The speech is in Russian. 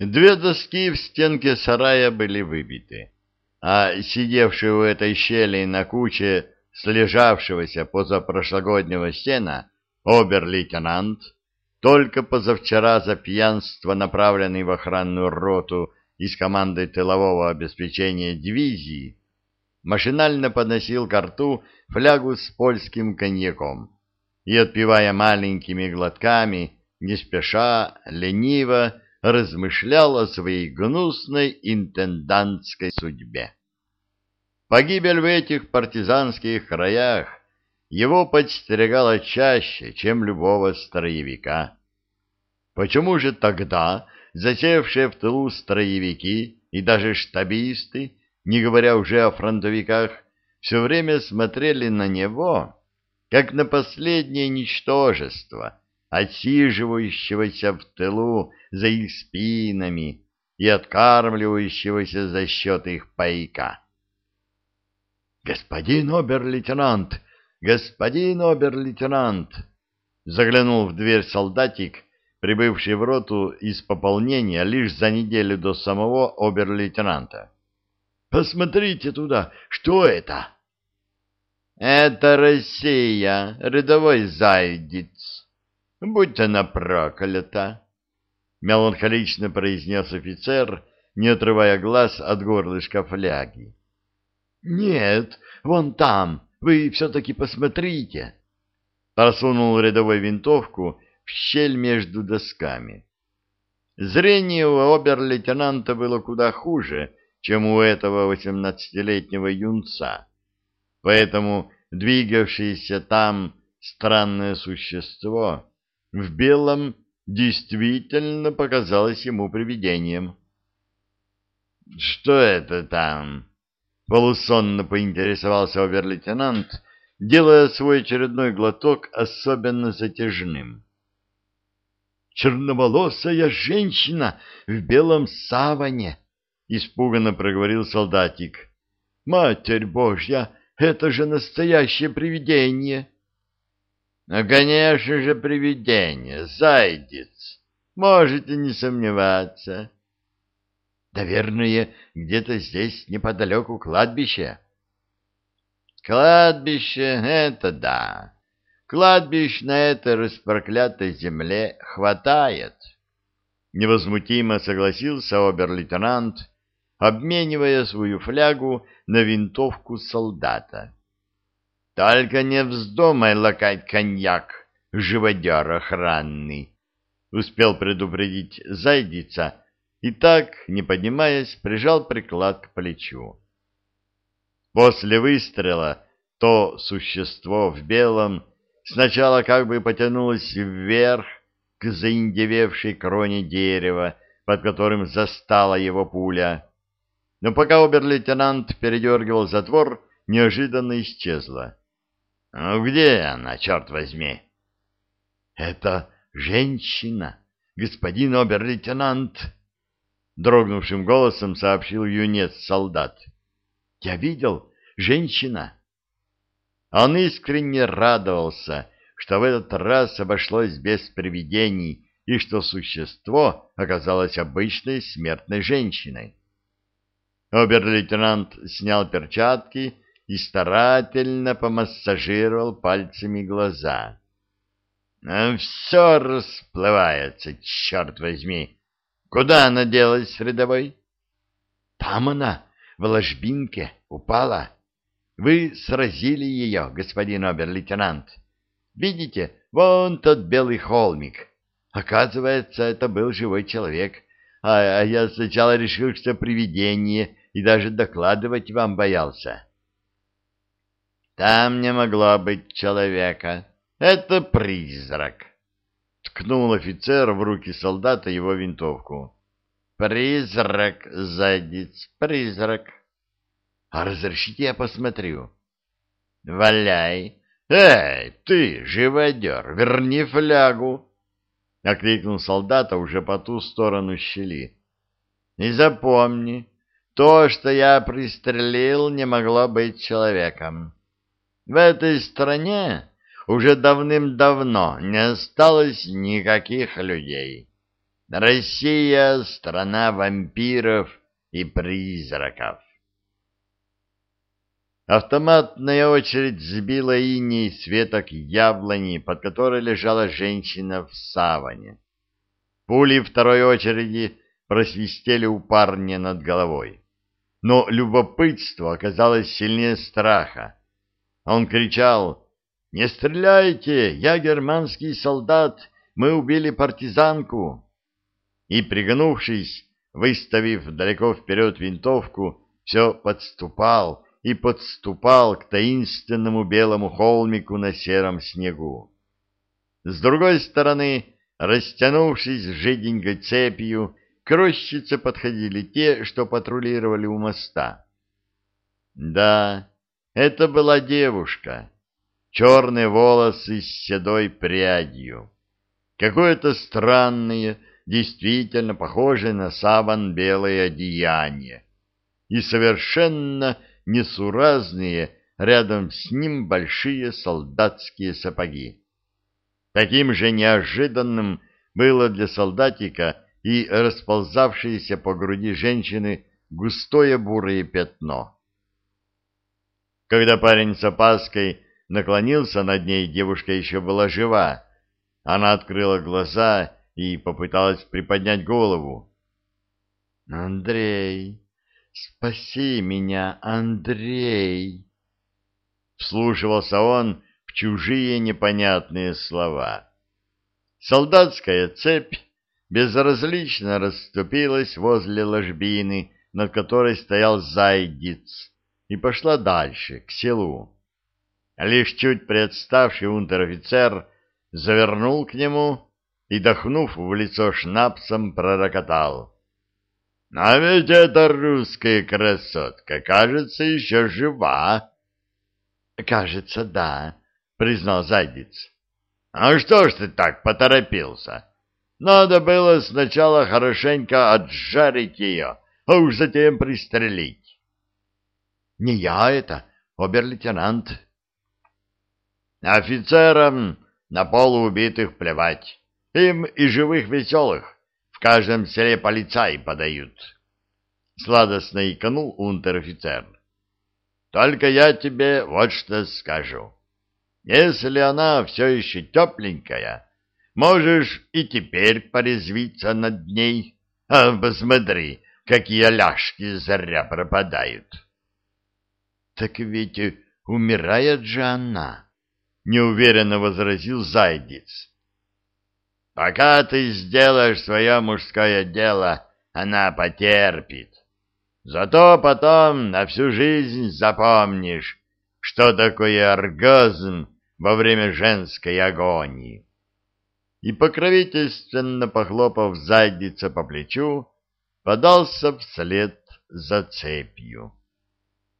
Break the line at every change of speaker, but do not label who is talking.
Две доски в стенке сарая были выбиты, а сидевший у этой щели на куче слежавшегося позапрошлогоднего сена обер-лейтенант, только позавчера за пьянство направленный в охранную роту из команды тылового обеспечения дивизии, машинально подносил к рту флягу с польским коньяком и, отпивая маленькими глотками, не спеша, лениво, размышлял о своей гнусной интендантской судьбе. Погибель в этих партизанских краях его подстерегала чаще, чем любого строевика. Почему же тогда засевшие в тылу строевики и даже штабисты, не говоря уже о фронтовиках, все время смотрели на него, как на последнее ничтожество, отсиживающегося в тылу за их спинами и откармливающегося за счет их пайка. «Господин обер-лейтенант! Господин обер-лейтенант!» Заглянул в дверь солдатик, прибывший в роту из пополнения лишь за неделю до самого обер-лейтенанта. «Посмотрите туда! Что это?» «Это Россия, рядовой зайдец. Будь она проклята!» — меланхолично произнес офицер, не отрывая глаз от горлышка фляги. — Нет, вон там, вы все-таки посмотрите. Просунул рядовой винтовку в щель между досками. Зрение у обер-лейтенанта было куда хуже, чем у этого восемнадцатилетнего юнца. Поэтому двигавшееся там странное существо в белом действительно показалось ему привидением. — Что это там? — полусонно поинтересовался обер-лейтенант, делая свой очередной глоток особенно затяжным. — Черноволосая женщина в белом саване! — испуганно проговорил солдатик. — Матерь Божья, это же настоящее привидение! — ну, конечно же, привидение, зайдец. Можете не сомневаться. Наверное, где-то здесь неподалеку кладбище. Кладбище — это да. Кладбищ на этой распроклятой земле хватает. Невозмутимо согласился обер-лейтенант, обменивая свою флягу на винтовку солдата. Только не вздумай лакать коньяк, живодер охранный, — успел предупредить зайдица, и так, не поднимаясь, прижал приклад к плечу. После выстрела то существо в белом сначала как бы потянулось вверх к заиндевевшей кроне дерева, под которым застала его пуля. Но пока обер-лейтенант передергивал затвор, неожиданно исчезла. Ну где она, черт возьми? Это женщина, господин обер-лейтенант, дрогнувшим голосом сообщил юнец-солдат. Я видел, женщина. Он искренне радовался, что в этот раз обошлось без привидений и что существо оказалось обычной смертной женщиной. Обер-лейтенант снял перчатки и старательно помассажировал пальцами глаза. «А «Все расплывается, черт возьми! Куда она делась, рядовой?» «Там она, в ложбинке, упала. Вы сразили ее, господин обер-лейтенант. Видите, вон тот белый холмик. Оказывается, это был живой человек, а, а я сначала решил, что привидение, и даже докладывать вам боялся». Там не могло быть человека. Это призрак. Ткнул офицер в руки солдата его винтовку. Призрак, задец, призрак. А разрешите я посмотрю? Валяй. Эй, ты, живодер, верни флягу. Окликнул солдата уже по ту сторону щели. И запомни, то, что я пристрелил, не могло быть человеком. В этой стране уже давным-давно не осталось никаких людей. Россия — страна вампиров и призраков. Автоматная очередь сбила иней с веток яблони, под которой лежала женщина в саване. Пули второй очереди просвистели у парня над головой. Но любопытство оказалось сильнее страха. Он кричал «Не стреляйте! Я германский солдат! Мы убили партизанку!» И, пригнувшись, выставив далеко вперед винтовку, все подступал и подступал к таинственному белому холмику на сером снегу. С другой стороны, растянувшись жиденькой цепью, к рощице подходили те, что патрулировали у моста. Да, это была девушка. Черные волосы с седой прядью. Какое-то странное, действительно похожее на саван белое одеяние. И совершенно несуразные рядом с ним большие солдатские сапоги. Таким же неожиданным было для солдатика и расползавшееся по груди женщины густое бурое пятно. Когда парень с опаской наклонился над ней, девушка еще была жива. Она открыла глаза и попыталась приподнять голову. «Андрей, спаси меня, Андрей!» Вслушивался он в чужие непонятные слова. Солдатская цепь безразлично расступилась возле ложбины, над которой стоял зайдец, и пошла дальше, к селу. Лишь чуть представший унтер-офицер завернул к нему и, дохнув в лицо шнапсом, пророкотал. — А ведь эта русская красотка, кажется, еще жива. — Кажется, да, — признал зайдец. — А что ж ты так поторопился? Надо было сначала хорошенько отжарить ее, а уж затем пристрелить. — Не я это, обер-лейтенант. — Офицерам на полуубитых плевать. Им и живых веселых в каждом селе полицай подают. Сладостно иконул унтер-офицер. — Только я тебе вот что скажу. Если она все еще тепленькая Можешь и теперь порезвиться над ней. А посмотри, какие ляжки зря пропадают. — Так ведь умирает же она, — неуверенно возразил Зайдец. — Пока ты сделаешь свое мужское дело, она потерпит. Зато потом на всю жизнь запомнишь, что такое оргазм во время женской агонии и, покровительственно похлопав задница по плечу, подался вслед за цепью.